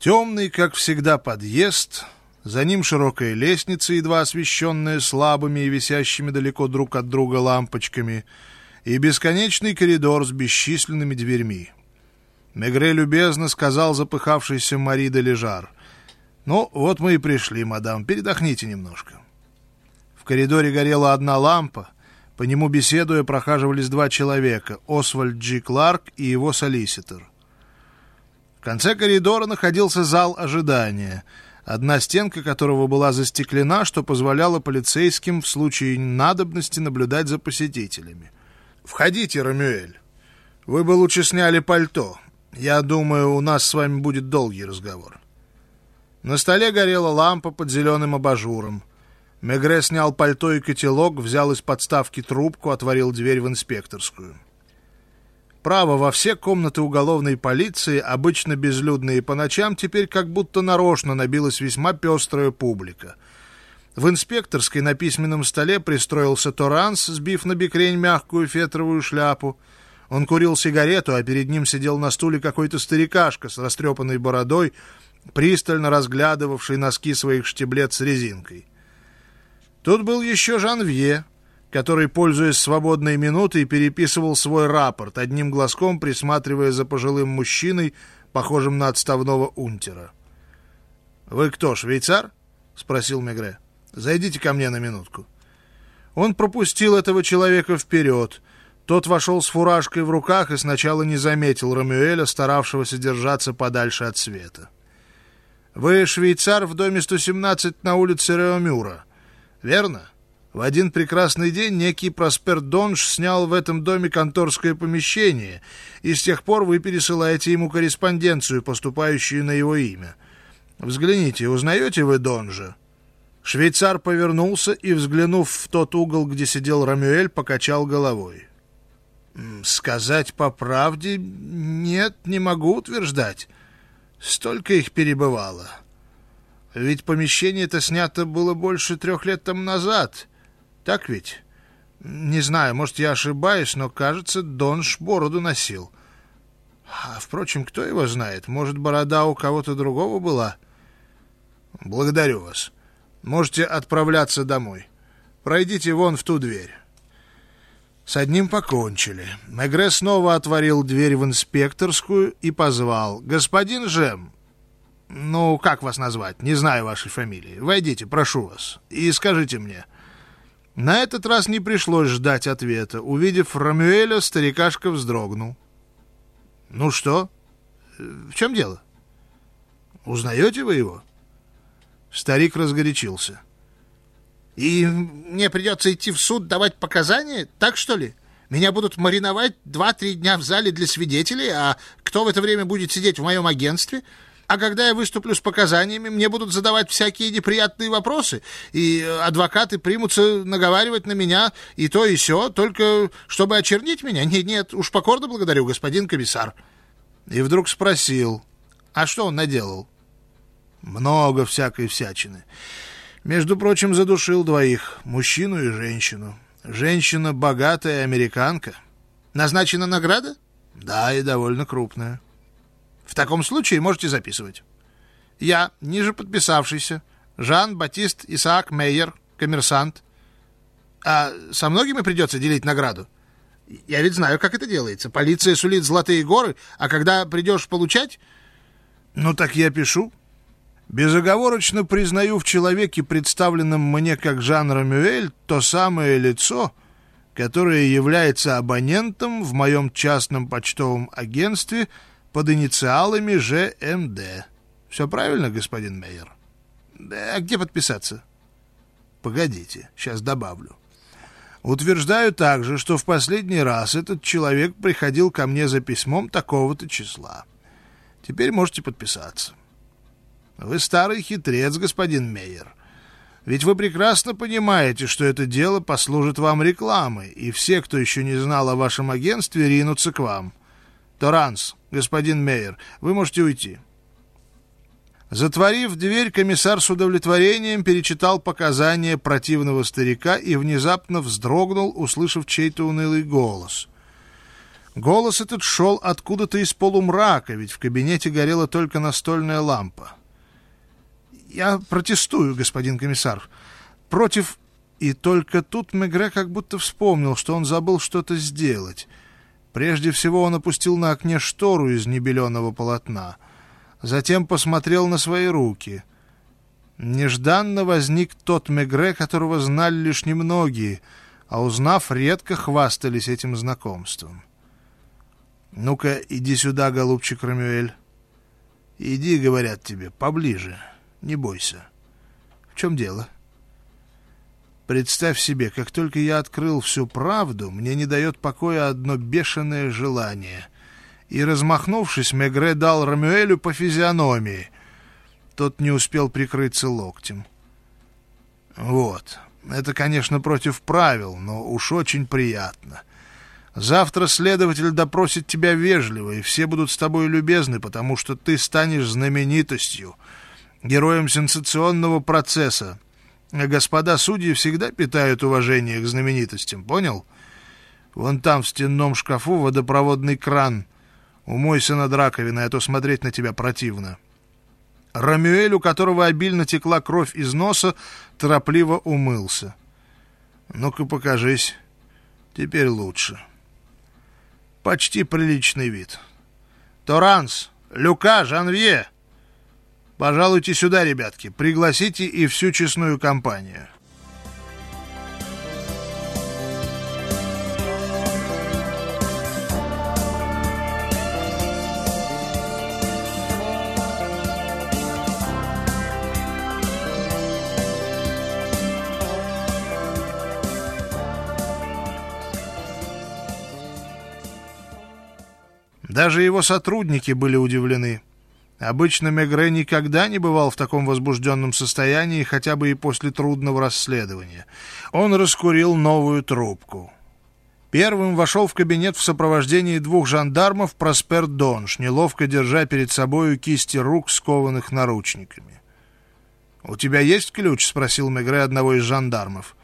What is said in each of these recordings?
Темный, как всегда, подъезд, за ним широкая лестница, едва освещенная слабыми и висящими далеко друг от друга лампочками, и бесконечный коридор с бесчисленными дверьми. Мегре любезно сказал запыхавшийся Мари де Лежар. «Ну, вот мы и пришли, мадам, передохните немножко». В коридоре горела одна лампа, по нему беседуя прохаживались два человека, Освальд Джи Кларк и его солиситор. В конце коридора находился зал ожидания, одна стенка которого была застеклена, что позволяло полицейским в случае надобности наблюдать за посетителями. «Входите, Рамюэль. Вы бы лучше сняли пальто. Я думаю, у нас с вами будет долгий разговор». На столе горела лампа под зеленым абажуром. Мегре снял пальто и котелок, взял из подставки трубку, отворил дверь в инспекторскую. Право, во все комнаты уголовной полиции, обычно безлюдные по ночам, теперь как будто нарочно набилась весьма пестрая публика. В инспекторской на письменном столе пристроился Торанс, сбив на бекрень мягкую фетровую шляпу. Он курил сигарету, а перед ним сидел на стуле какой-то старикашка с растрепанной бородой, пристально разглядывавший носки своих штиблет с резинкой. Тут был еще Жанвье, который, пользуясь свободной минутой, переписывал свой рапорт, одним глазком присматривая за пожилым мужчиной, похожим на отставного унтера. «Вы кто, швейцар?» — спросил Мегре. «Зайдите ко мне на минутку». Он пропустил этого человека вперед. Тот вошел с фуражкой в руках и сначала не заметил Рамюэля, старавшегося держаться подальше от света. «Вы швейцар в доме 117 на улице Реомюра, верно?» В один прекрасный день некий Проспер Донж снял в этом доме конторское помещение, и с тех пор вы пересылаете ему корреспонденцию, поступающую на его имя. Взгляните, узнаете вы Донжа?» Швейцар повернулся и, взглянув в тот угол, где сидел Рамюэль, покачал головой. «Сказать по правде нет, не могу утверждать. Столько их перебывало. Ведь помещение это снято было больше трех лет тому назад». Так ведь? Не знаю, может, я ошибаюсь, но, кажется, Донж бороду носил. А, впрочем, кто его знает? Может, борода у кого-то другого была? Благодарю вас. Можете отправляться домой. Пройдите вон в ту дверь. С одним покончили. Мегре снова отворил дверь в инспекторскую и позвал. «Господин Жем, ну, как вас назвать? Не знаю вашей фамилии. Войдите, прошу вас, и скажите мне, на этот раз не пришлось ждать ответа. Увидев Рамюэля, старикашка вздрогнул. «Ну что? В чем дело? Узнаете вы его?» Старик разгорячился. «И мне придется идти в суд давать показания? Так что ли? Меня будут мариновать два-три дня в зале для свидетелей, а кто в это время будет сидеть в моем агентстве?» А когда я выступлю с показаниями, мне будут задавать всякие неприятные вопросы, и адвокаты примутся наговаривать на меня и то, и все, только чтобы очернить меня. Нет, нет, уж покорно благодарю, господин комиссар. И вдруг спросил, а что он наделал? Много всякой всячины. Между прочим, задушил двоих, мужчину и женщину. Женщина богатая американка. Назначена награда? Да, и довольно крупная. В таком случае можете записывать. Я, ниже подписавшийся, Жан-Батист Исаак Мейер, коммерсант. А со многими придется делить награду? Я ведь знаю, как это делается. Полиция сулит золотые горы, а когда придешь получать... Ну, так я пишу. Безоговорочно признаю в человеке, представленном мне как Жан Рамюэль, то самое лицо, которое является абонентом в моем частном почтовом агентстве — под инициалами ЖМД. Все правильно, господин Мейер? А где подписаться? Погодите, сейчас добавлю. Утверждаю также, что в последний раз этот человек приходил ко мне за письмом такого-то числа. Теперь можете подписаться. Вы старый хитрец, господин Мейер. Ведь вы прекрасно понимаете, что это дело послужит вам рекламой, и все, кто еще не знал о вашем агентстве, ринутся к вам. Торанс, господин Мейер, вы можете уйти». Затворив дверь, комиссар с удовлетворением перечитал показания противного старика и внезапно вздрогнул, услышав чей-то унылый голос. Голос этот шел откуда-то из полумрака, ведь в кабинете горела только настольная лампа. «Я протестую, господин комиссар. Против...» И только тут Мегре как будто вспомнил, что он забыл что-то сделать. Прежде всего он опустил на окне штору из небеленого полотна. Затем посмотрел на свои руки. Нежданно возник тот Мегре, которого знали лишь немногие, а узнав, редко хвастались этим знакомством. «Ну-ка, иди сюда, голубчик Рамюэль. Иди, говорят тебе, поближе, не бойся. В чем дело?» Представь себе, как только я открыл всю правду, мне не дает покоя одно бешеное желание. И, размахнувшись, Мегре дал Рамюэлю по физиономии. Тот не успел прикрыться локтем. Вот. Это, конечно, против правил, но уж очень приятно. Завтра следователь допросит тебя вежливо, и все будут с тобой любезны, потому что ты станешь знаменитостью, героем сенсационного процесса, господа судьи всегда питают уважение к знаменитостям, понял? Вон там в стенном шкафу водопроводный кран. Умойся над раковиной, а то смотреть на тебя противно. Рамюэль, у которого обильно текла кровь из носа, торопливо умылся. Ну-ка покажись. Теперь лучше. Почти приличный вид. Торанс, Люка, Жанвье! Пожалуйте сюда, ребятки, пригласите и всю честную компанию. Даже его сотрудники были удивлены. Обычно Мегре никогда не бывал в таком возбужденном состоянии, хотя бы и после трудного расследования. Он раскурил новую трубку. Первым вошел в кабинет в сопровождении двух жандармов Проспер Донж, неловко держа перед собою кисти рук, скованных наручниками. «У тебя есть ключ?» — спросил Мегре одного из жандармов.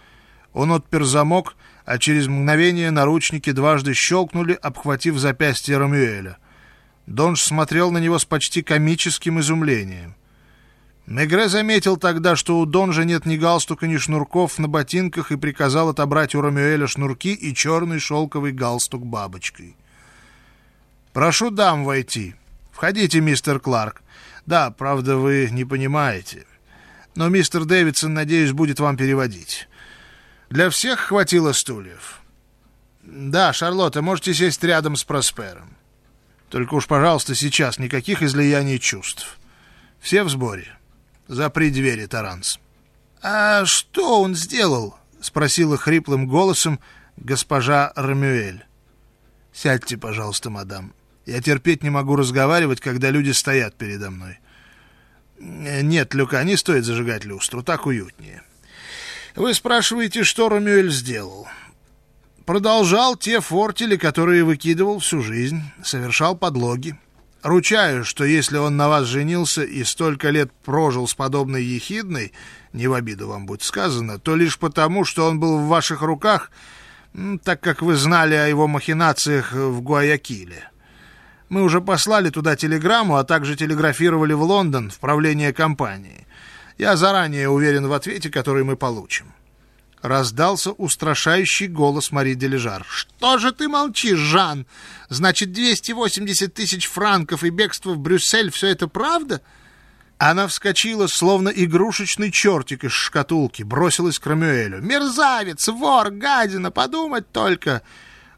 Он отпер замок, а через мгновение наручники дважды щелкнули, обхватив запястье Рамюэля — Донж смотрел на него с почти комическим изумлением. Мегре заметил тогда, что у Донжа нет ни галстука, ни шнурков на ботинках и приказал отобрать у Ромюэля шнурки и черный шелковый галстук бабочкой. «Прошу дам войти. Входите, мистер Кларк. Да, правда, вы не понимаете. Но мистер Дэвидсон, надеюсь, будет вам переводить. Для всех хватило стульев?» «Да, Шарлотта, можете сесть рядом с Проспером. Только уж, пожалуйста, сейчас никаких излияний чувств. Все в сборе. Запри двери, Таранс. — А что он сделал? — спросила хриплым голосом госпожа Рамюэль. — Сядьте, пожалуйста, мадам. Я терпеть не могу разговаривать, когда люди стоят передо мной. — Нет, Люка, не стоит зажигать люстру, так уютнее. Вы спрашиваете, что Рамюэль сделал? — Продолжал те фортили, которые выкидывал всю жизнь, совершал подлоги. Ручаю, что если он на вас женился и столько лет прожил с подобной ехидной, не в обиду вам будет сказано, то лишь потому, что он был в ваших руках, так как вы знали о его махинациях в Гуаякиле. Мы уже послали туда телеграмму, а также телеграфировали в Лондон в правление компании. Я заранее уверен в ответе, который мы получим раздался устрашающий голос Мари Дележар. «Что же ты молчишь, Жан? Значит, 280 тысяч франков и бегство в Брюссель — все это правда?» Она вскочила, словно игрушечный чертик из шкатулки, бросилась к Рамюэлю. «Мерзавец, вор, гадина, подумать только!»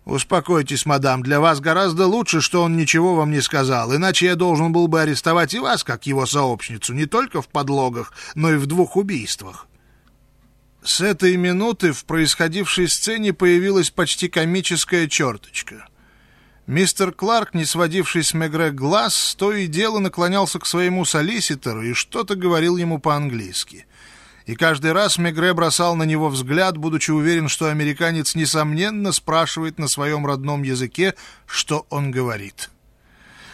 «Успокойтесь, мадам, для вас гораздо лучше, что он ничего вам не сказал, иначе я должен был бы арестовать и вас, как его сообщницу, не только в подлогах, но и в двух убийствах». С этой минуты в происходившей сцене появилась почти комическая черточка. Мистер Кларк, не сводивший с Мегре глаз, то и дело наклонялся к своему солиситору и что-то говорил ему по-английски. И каждый раз Мегре бросал на него взгляд, будучи уверен, что американец, несомненно, спрашивает на своем родном языке, что он говорит.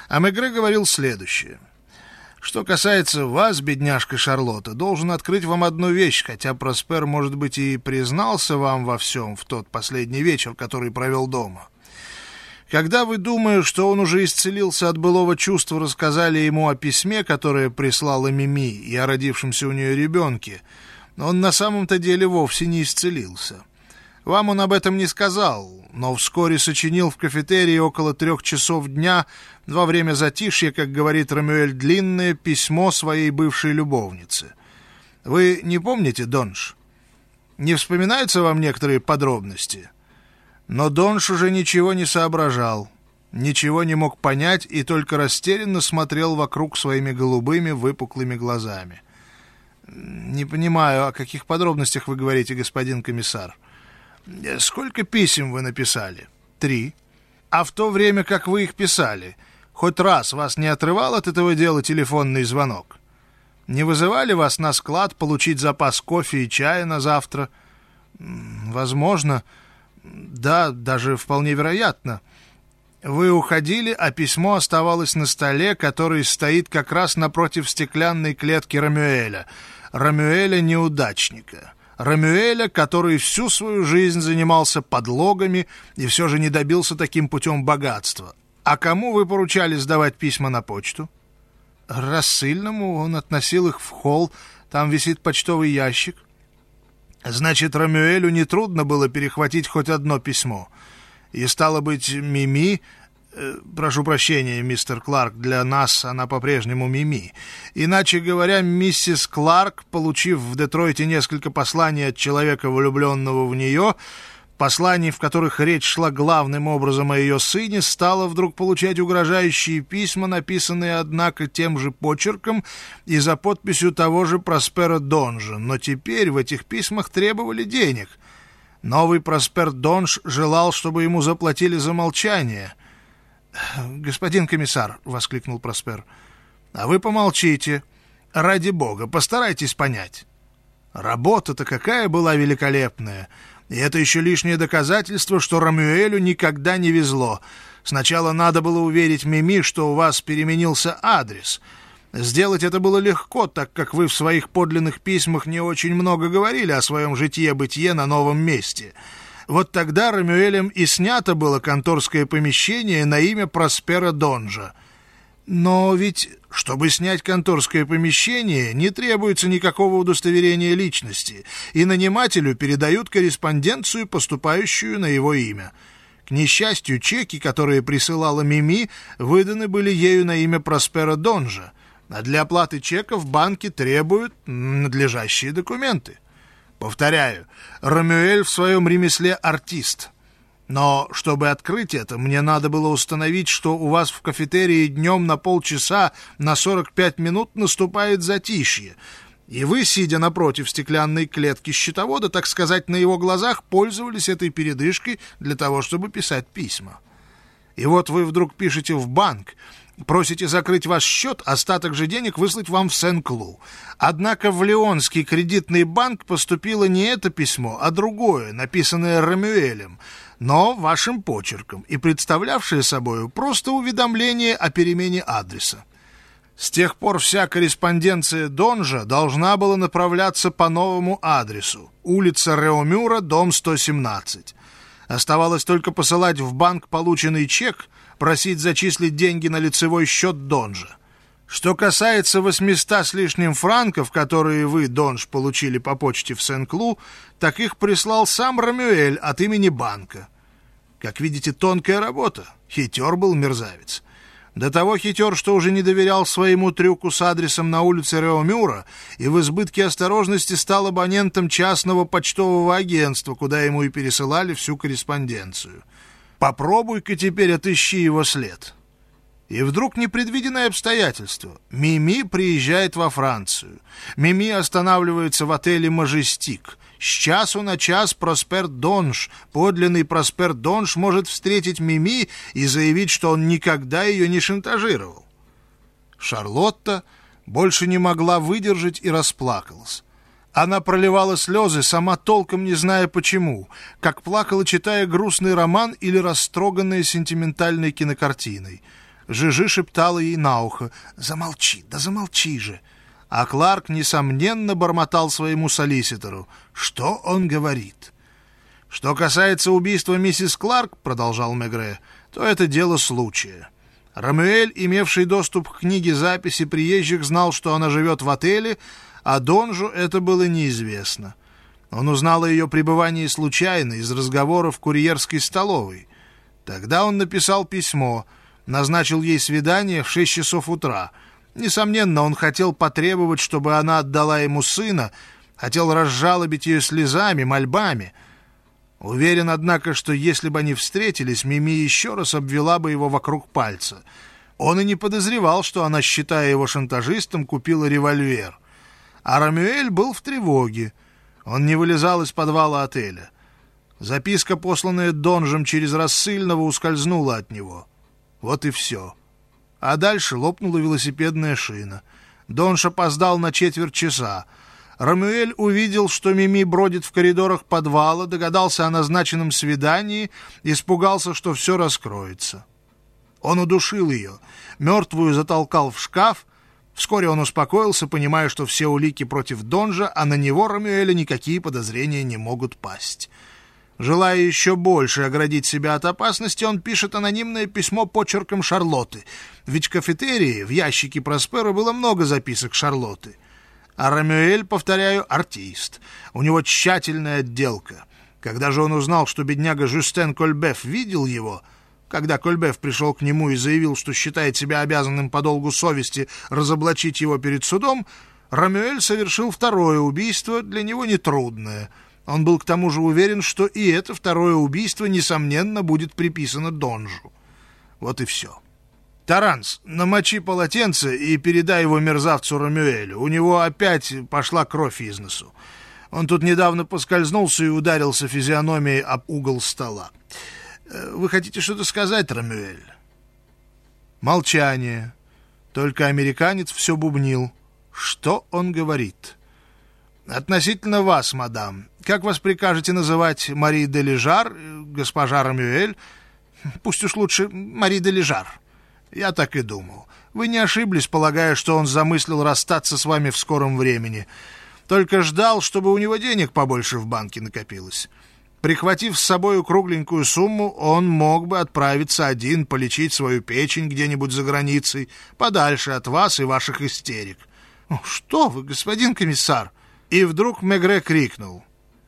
А Мегре говорил следующее — что касается вас, бедняжка Шарлотта, должен открыть вам одну вещь, хотя Проспер, может быть, и признался вам во всем в тот последний вечер, который провел дома. Когда вы, думая, что он уже исцелился от былого чувства, рассказали ему о письме, которое прислала Мими, и о родившемся у нее ребенке, он на самом-то деле вовсе не исцелился. Вам он об этом не сказал, но вскоре сочинил в кафетерии около трех часов дня во время затишья, как говорит Рамюэль, длинное письмо своей бывшей любовнице. Вы не помните, Донж? Не вспоминаются вам некоторые подробности? Но Донж уже ничего не соображал, ничего не мог понять и только растерянно смотрел вокруг своими голубыми выпуклыми глазами. «Не понимаю, о каких подробностях вы говорите, господин комиссар?» Сколько писем вы написали? Три. А в то время, как вы их писали, хоть раз вас не отрывал от этого дела телефонный звонок? Не вызывали вас на склад получить запас кофе и чая на завтра? Возможно. Да, даже вполне вероятно. Вы уходили, а письмо оставалось на столе, который стоит как раз напротив стеклянной клетки Рамюэля. Рамюэля-неудачника. Рамюэля, который всю свою жизнь занимался подлогами и все же не добился таким путем богатства. А кому вы поручали сдавать письма на почту? Рассыльному он относил их в холл, там висит почтовый ящик. Значит, Рамюэлю нетрудно было перехватить хоть одно письмо. И, стало быть, Мими прошу прощения, мистер Кларк, для нас она по-прежнему Мими. Иначе говоря, миссис Кларк, получив в Детройте несколько посланий от человека, влюбленного в нее, посланий, в которых речь шла главным образом о ее сыне, стала вдруг получать угрожающие письма, написанные, однако, тем же почерком и за подписью того же Проспера Донжа. Но теперь в этих письмах требовали денег. Новый Проспер Донж желал, чтобы ему заплатили за молчание — «Господин комиссар!» — воскликнул Проспер. «А вы помолчите. Ради бога, постарайтесь понять. Работа-то какая была великолепная!» И это еще лишнее доказательство, что Рамюэлю никогда не везло. Сначала надо было уверить Мими, что у вас переменился адрес. Сделать это было легко, так как вы в своих подлинных письмах не очень много говорили о своем житье-бытие на новом месте. Вот тогда Рамюэлем и снято было конторское помещение на имя Проспера Донжа. Но ведь, чтобы снять конторское помещение, не требуется никакого удостоверения личности, и нанимателю передают корреспонденцию, поступающую на его имя. К несчастью, чеки, которые присылала Мими, выданы были ею на имя Проспера Донжа, а для оплаты чеков банки требуют надлежащие документы. Повторяю, Рамюэль в своем ремесле артист. Но чтобы открыть это, мне надо было установить, что у вас в кафетерии днем на полчаса на 45 минут наступает затишье, и вы, сидя напротив стеклянной клетки счетовода, так сказать, на его глазах, пользовались этой передышкой для того, чтобы писать письма. И вот вы вдруг пишете в банк, Просите закрыть ваш счет, остаток же денег выслать вам в Сен-Клу. Однако в Леонский кредитный банк поступило не это письмо, а другое, написанное Рамюэлем, но вашим почерком и представлявшее собой просто уведомление о перемене адреса. С тех пор вся корреспонденция Донжа должна была направляться по новому адресу. Улица Реомюра, дом 117. Оставалось только посылать в банк полученный чек – просить зачислить деньги на лицевой счет Донжа. Что касается 800 с лишним франков, которые вы, Донж, получили по почте в Сен-Клу, так их прислал сам Рамюэль от имени банка. Как видите, тонкая работа. Хитер был мерзавец. До того хитер, что уже не доверял своему трюку с адресом на улице Реомюра и в избытке осторожности стал абонентом частного почтового агентства, куда ему и пересылали всю корреспонденцию. Попробуй-ка теперь отыщи его след. И вдруг непредвиденное обстоятельство. Мими приезжает во Францию. Мими останавливается в отеле «Мажестик». С часу на час Проспер Донж, подлинный Проспер Донж, может встретить Мими и заявить, что он никогда ее не шантажировал. Шарлотта больше не могла выдержать и расплакалась. Она проливала слезы, сама толком не зная почему, как плакала, читая грустный роман или растроганная сентиментальной кинокартиной. Жижи шептала ей на ухо «Замолчи, да замолчи же!» А Кларк, несомненно, бормотал своему солиситору «Что он говорит?» «Что касается убийства миссис Кларк, — продолжал Мегре, — то это дело случая. Рамуэль, имевший доступ к книге записи приезжих, знал, что она живет в отеле, а Донжу это было неизвестно. Он узнал о ее пребывании случайно из разговоров в курьерской столовой. Тогда он написал письмо, назначил ей свидание в шесть часов утра. Несомненно, он хотел потребовать, чтобы она отдала ему сына, хотел разжалобить ее слезами, мольбами. Уверен, однако, что если бы они встретились, Мими еще раз обвела бы его вокруг пальца. Он и не подозревал, что она, считая его шантажистом, купила револьвер. А Рамюэль был в тревоге. Он не вылезал из подвала отеля. Записка, посланная Донжем через рассыльного, ускользнула от него. Вот и все. А дальше лопнула велосипедная шина. Донж опоздал на четверть часа. Рамуэль увидел, что Мими бродит в коридорах подвала, догадался о назначенном свидании, испугался, что все раскроется. Он удушил ее, мертвую затолкал в шкаф. Вскоре он успокоился, понимая, что все улики против Донжа, а на него, Рамуэля, никакие подозрения не могут пасть. Желая еще больше оградить себя от опасности, он пишет анонимное письмо почерком Шарлотты. Ведь в кафетерии в ящике Проспера было много записок Шарлотты. А Рамюэль, повторяю, артист. У него тщательная отделка. Когда же он узнал, что бедняга Жюстен Кольбеф видел его, когда Кольбеф пришел к нему и заявил, что считает себя обязанным по долгу совести разоблачить его перед судом, Рамюэль совершил второе убийство, для него нетрудное. Он был к тому же уверен, что и это второе убийство, несомненно, будет приписано Донжу. Вот и все. Таранс, намочи полотенце и передай его мерзавцу Рамюэлю. У него опять пошла кровь из носу. Он тут недавно поскользнулся и ударился физиономией об угол стола. Э, вы хотите что-то сказать, Рамюэль? Молчание. Только американец все бубнил. Что он говорит? Относительно вас, мадам. Как вас прикажете называть Мари де Лежар, э, госпожа Рамюэль? Пусть уж лучше Мари де Лежар. Я так и думал. Вы не ошиблись, полагая, что он замыслил расстаться с вами в скором времени. Только ждал, чтобы у него денег побольше в банке накопилось. Прихватив с собой кругленькую сумму, он мог бы отправиться один полечить свою печень где-нибудь за границей, подальше от вас и ваших истерик. «Что вы, господин комиссар!» И вдруг Мегре крикнул.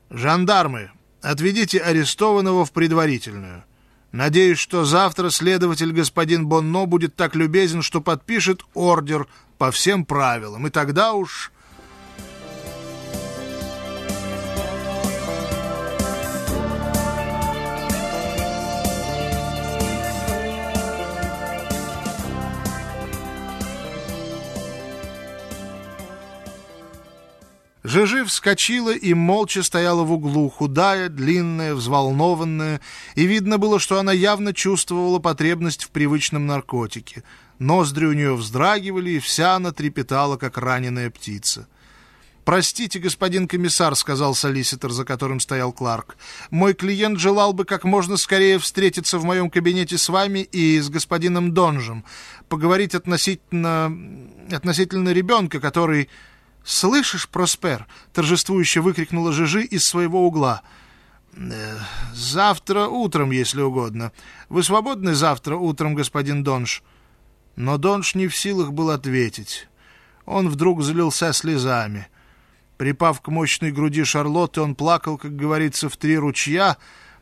«Жандармы, отведите арестованного в предварительную». Надеюсь, что завтра следователь господин Бонно будет так любезен, что подпишет ордер по всем правилам, и тогда уж Жижи вскочила и молча стояла в углу, худая, длинная, взволнованная, и видно было, что она явно чувствовала потребность в привычном наркотике. Ноздри у нее вздрагивали, и вся она трепетала, как раненая птица. «Простите, господин комиссар», — сказал солиситор, за которым стоял Кларк. «Мой клиент желал бы как можно скорее встретиться в моем кабинете с вами и с господином Донжем, поговорить относительно... относительно ребенка, который...» «Слышишь, Проспер?» — торжествующе выкрикнула Жижи из своего угла. «Э, «Завтра утром, если угодно. Вы свободны завтра утром, господин Донж?» Но Донж не в силах был ответить. Он вдруг залился слезами. Припав к мощной груди Шарлотты, он плакал, как говорится, в три ручья,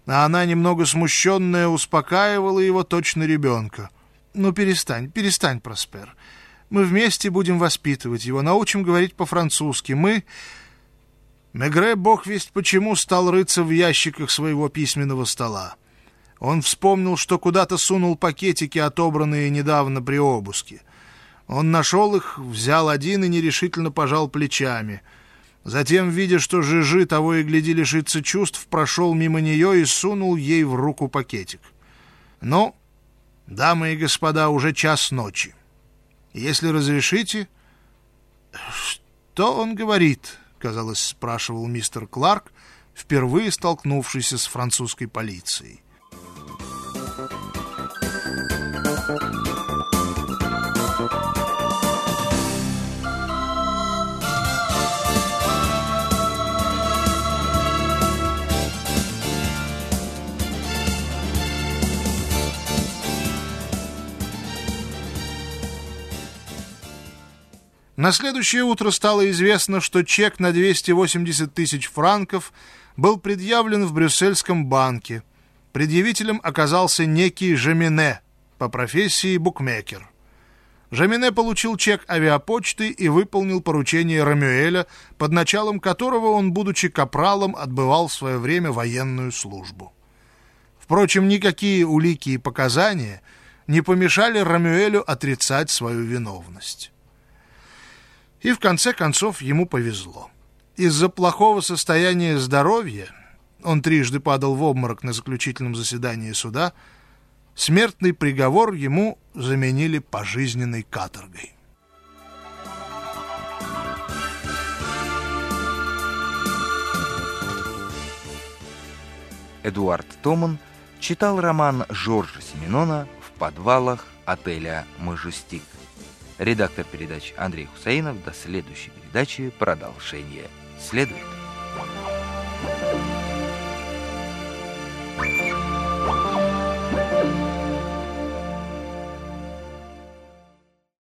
а она, немного смущенная, успокаивала его точно ребенка. «Ну, перестань, перестань, Проспер. Мы вместе будем воспитывать его, научим говорить по-французски. Мы...» Мегре, бог весть почему, стал рыться в ящиках своего письменного стола. Он вспомнил, что куда-то сунул пакетики, отобранные недавно при обыске. Он нашел их, взял один и нерешительно пожал плечами. Затем, видя, что Жижи того и гляди лишится чувств, прошел мимо нее и сунул ей в руку пакетик. «Ну, дамы и господа, уже час ночи. Если разрешите... Что он говорит? Казалось, спрашивал мистер Кларк, впервые столкнувшийся с французской полицией. На следующее утро стало известно, что чек на 280 тысяч франков был предъявлен в Брюссельском банке. Предъявителем оказался некий Жемине, по профессии букмекер. Жамине получил чек авиапочты и выполнил поручение Рамюэля, под началом которого он, будучи капралом, отбывал в свое время военную службу. Впрочем, никакие улики и показания не помешали Рамюэлю отрицать свою виновность. И в конце концов ему повезло. Из-за плохого состояния здоровья, он трижды падал в обморок на заключительном заседании суда, смертный приговор ему заменили пожизненной каторгой. Эдуард Томан читал роман Жоржа Семенона в подвалах отеля «Мажестик». Редактор передач Андрей Хусаинов. До следующей передачи. Продолжение следует.